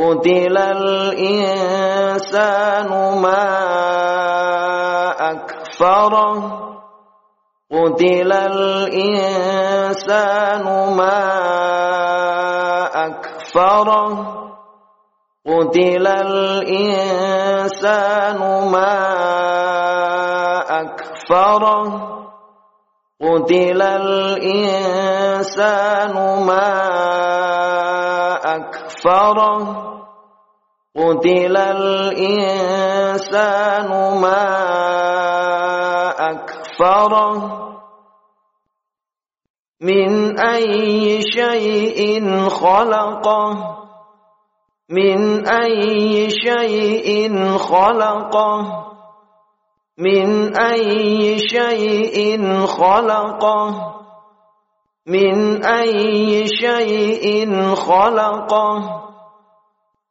قتل الإنسان ما أكفره قتل الإنسان ما أكفره قتل الإنسان ما أكفره قتل الإنسان ما أكفره قتل الإنسان ما أكفره من أي شيء خلقه من أي شيء خلقه من أي شيء خلقه من أي شيء خلقه؟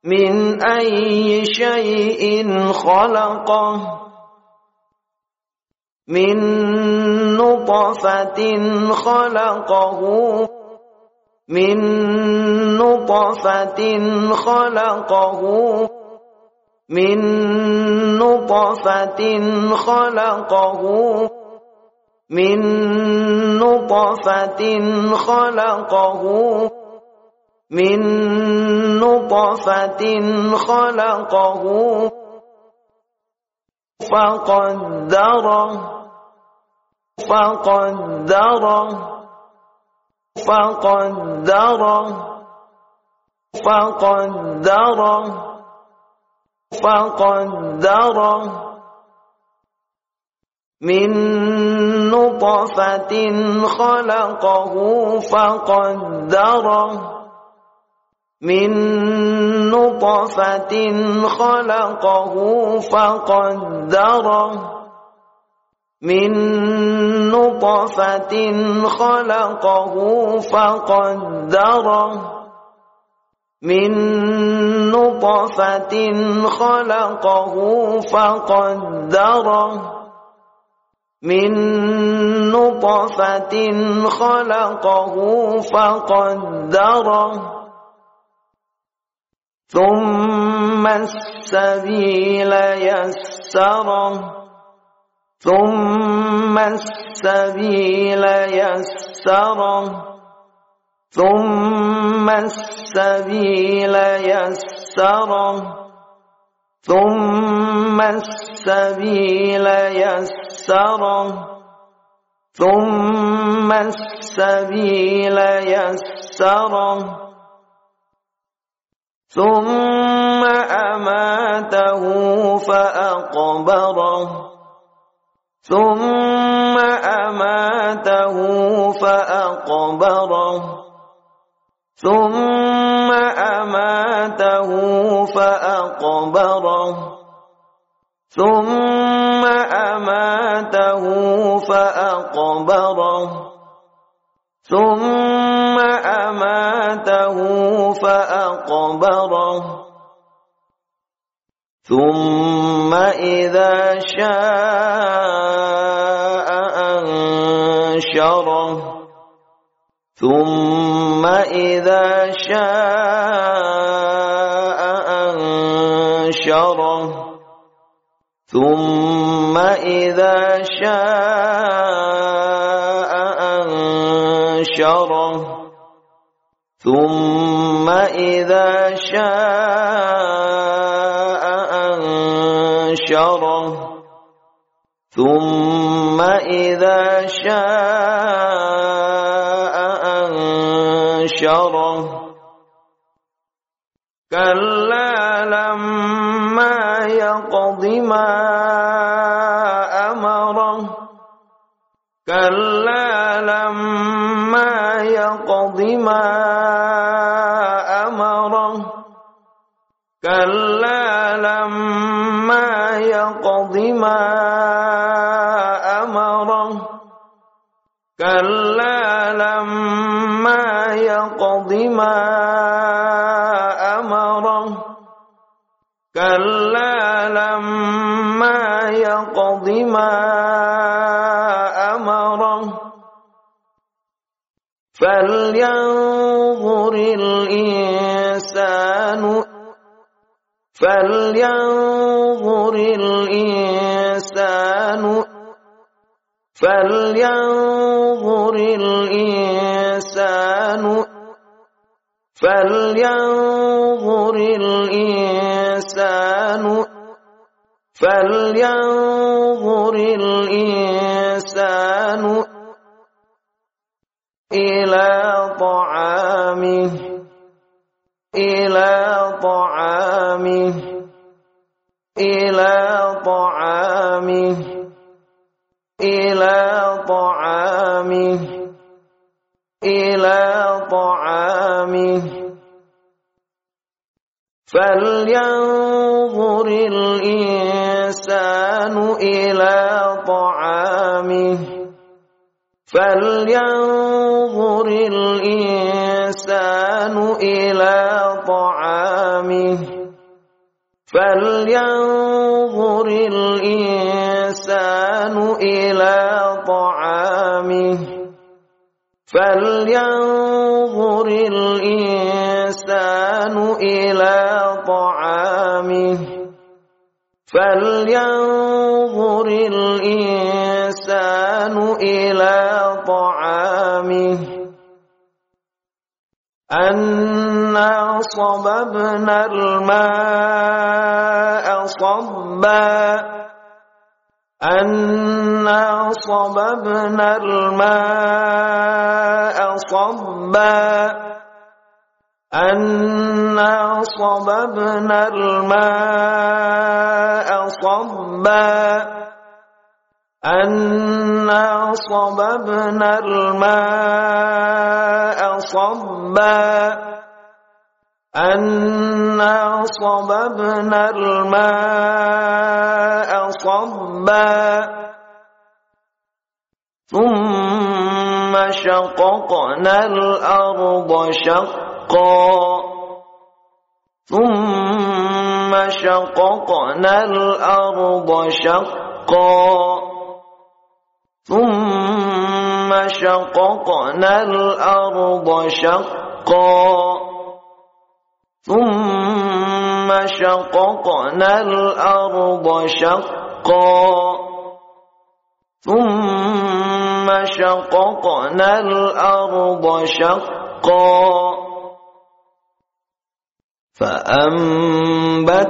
من أي شيء خلقه؟ من نطفة خلقه؟ من نطفة خلقه؟ من نطفة خلقه؟ من نطفة خلقه من نطفة خلقه فقدره فقدره فقدره فقدره فقدره. من نطفة خلقه فقدره. من نطفة خلقه فقدره. من نطفة خلقه فقدره. من نطفة خلقه فقدره. من نطفة خلقه فقدره ثم السبيل يسره ثم السبيل يسره ثم السبيل يسره ثم السبيل يسره. ثم السبيل يسره ثم أماته فأقبره ثم أماته فأقبره ثم أماته فأقبره ثم ثم أماته فأقبره. ثم إذا شاء أنشره. ثم إذا شاء أنشره. ثم إذا شاء أنشره ثم إذا شاء أنشره. ثم إذا شاء أنشره. كلا لما يقض ما كلا لما يقض ما أمره. كلا لما يقض ما أمره. فلينظر الإنسان فلينظر الإنسان فلينظر الإنسان فلينظر الإنسان فلينظر الإنسان إلى طعامه فلينظر الإنسان إلى طعامه فلينظر الإنسان إلى طعامه فلينظر الإنسان إلى طعامه فلينظر الإنسان إلى طعامه فلينظر الإنسان إلى طعامه أنا صببنا الماء صبا أنا صببنا الماء صبا أنا صببنا الماء صبا أنا صببنا الماء صبا أنا صببنا الماء صبا ثم شققنا الأرض شقا ثم شققنا الأرض شقا. ثم شققنا الأرض شقا. ثم شققنا الأرض شقا. ثم شققنا الأرض شقا. فأنبتنا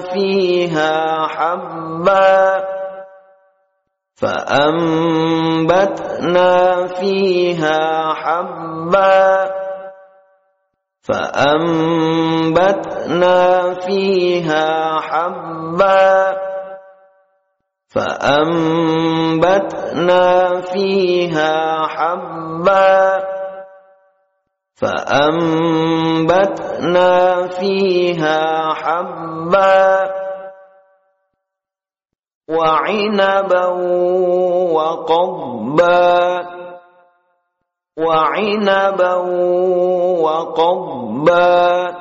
فيها حبًّا. فأنبتنا فيها حبا. فأنبتنا فيها حبا. فأنبتنا فيها حبا. فأنبتنا فيها حبا وعنبا وقضبا وعنبا وقضبا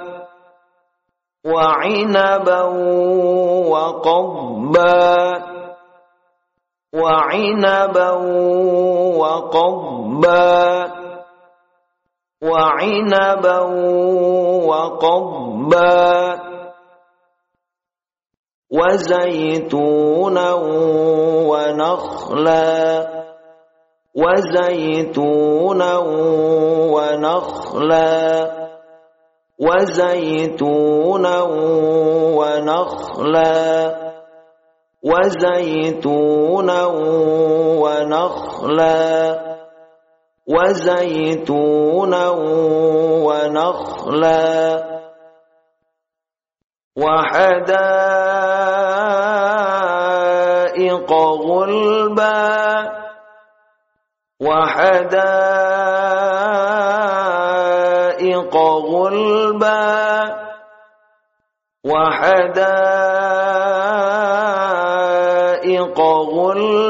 وعنبا وقضبا وعنبا وقضبا وعنبا وقضبا وزيتونا ونخلا وزيتونا ونخلا وزيتونا ونخلا وزيتونا ونخلا وزيتونا ونخلا وحدائق غلبا وحدائق غلبا وحدائق غلبا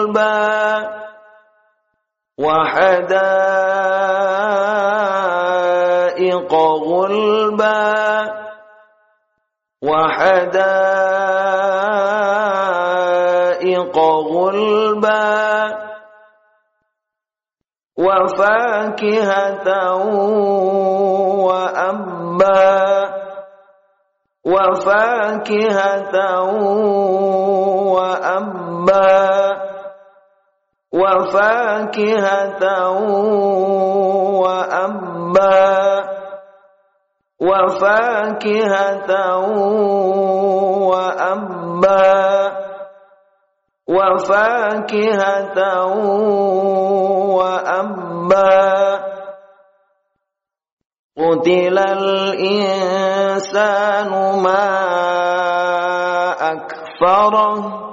وحدائق غلبا وحدائق غلبا وفاكهة وأبا وفاكهة وأبا وفاكهة وأبا وفاكهة وأبا وفاكهة وأبا قتل الإنسان ما أكفره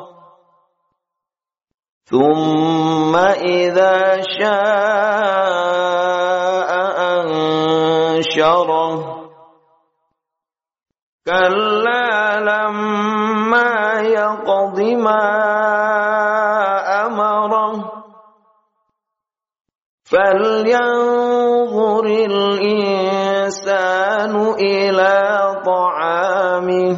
ثم إذا شاء أنشره. كلا لما يقض ما أمره. فلينظر الإنسان إلى طعامه.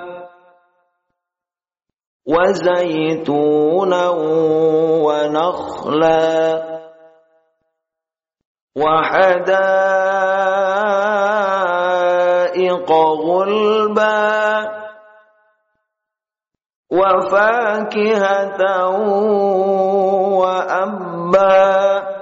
وزيتونا ونخلا وحدائق غلبا وفاكهة وأبا